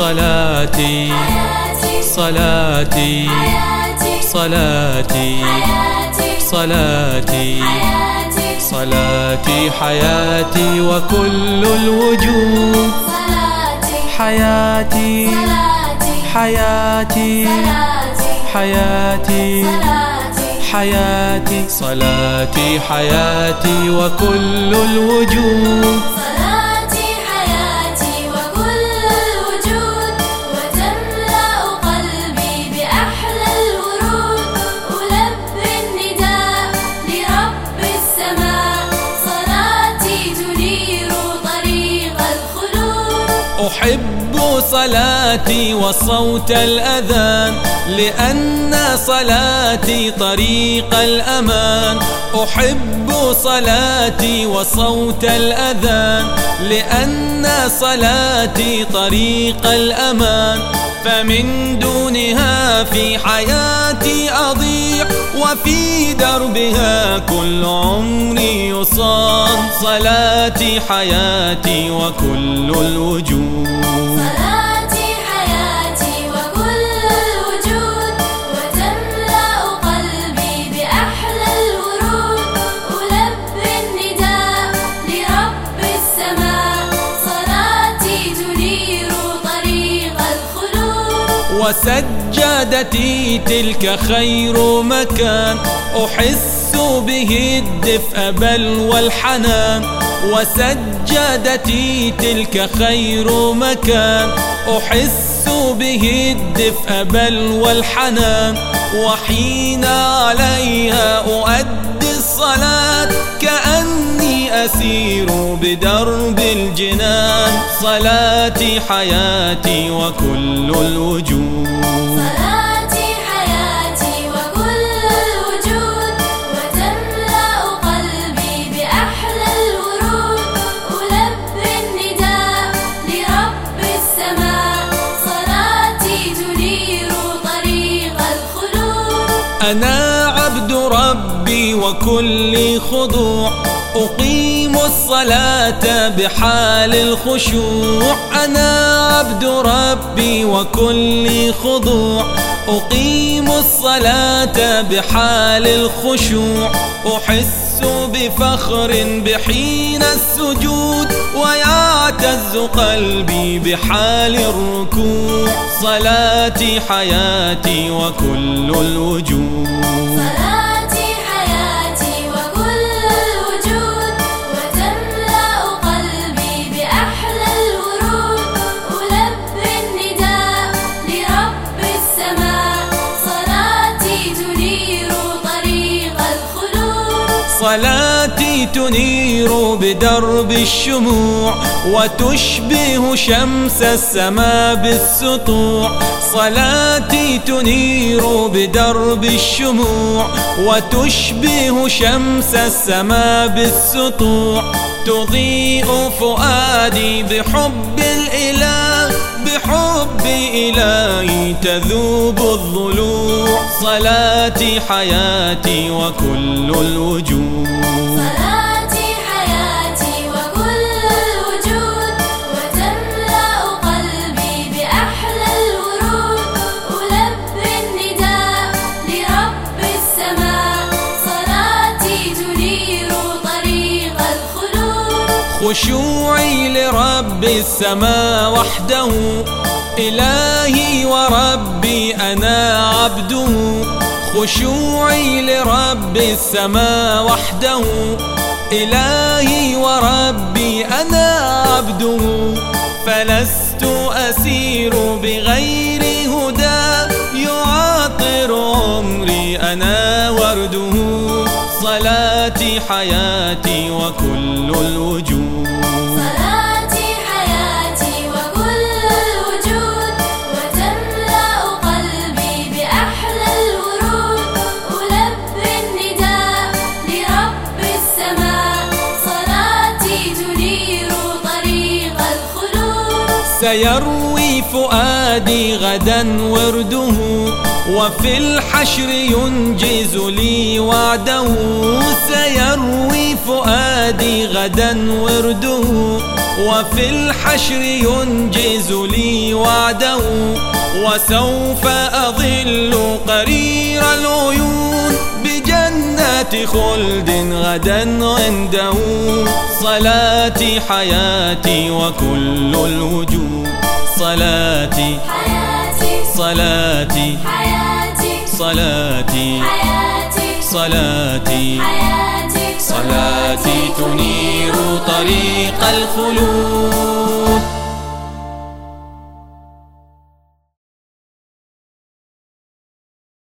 صلاتي صلاتي صلاتي صلاتي صلاتي حياتي وكل الوجود. حياتي حياتي حياتي حياتي صلاتي حياتي وكل الوجود. أحب صلاتي وصوت الأذان لأن صلاتي طريق الأمان. أحب صلاتي وصوت الأذان لأن صلاتي طريق الأمان. فمن دونها في حياتي أضيع وفي دربها كل عمري يصان صلاتي حياتي وكل الوجود وسجادتي تلك خير مكان. أحس به الدفء بل والحنان. وسجادتي تلك خير مكان. أحس به الدفء بل والحنان. وحين عليها أؤدي الصلاة كأني أسير بدرب الجنان. صلاتي حياتي وكل الوجود. صلاتي حياتي وكل الوجود وتملأ قلبي بأحلى الورود. ألبي النداء لرب السماء. صلاتي تنير طريق الخلود. أنا عبد ربي وكل خضوع. أقيم الصلاة بحال الخشوع. أنا عبد ربي وكل خضوع. أقيم الصلاة بحال الخشوع. أحس بفخر بحين السجود. ويعتز قلبي بحال الركوع. صلاتي حياتي وكل الوجود. صلاتي تنير بدرب الشموع وتشبه شمس السماء بالسطوع. صلاتي تنير بدرب الشموع وتشبه شمس السماء بالسطوع. تضيء فؤادي بحب الإله بحب إلهي تذوب الضلوع. صلاتي حياتي وكل الوجود خشوعي لرب السماء وحده إلهي وربي أنا عبده. خشوعي لرب السماء وحده إلهي وربي أنا عبده. فلست أسير بغير هدى يعطر عمري أنا ورده صلاتي حياتي وكل الوجود سيروي فؤادي غدا ورده وفي الحشر ينجز لي وعده. سيروي فؤادي غدا ورده وفي الحشر ينجز لي وعده. وسوف أظل قرير العيون بجنات خلد غدا عنده. صلاتي حياتي وكل الوجود. صلاتي حياتي صلاتي حياتي صلاتي حياتي صلاتي حياتي صلاتي تنير طريق الخلود.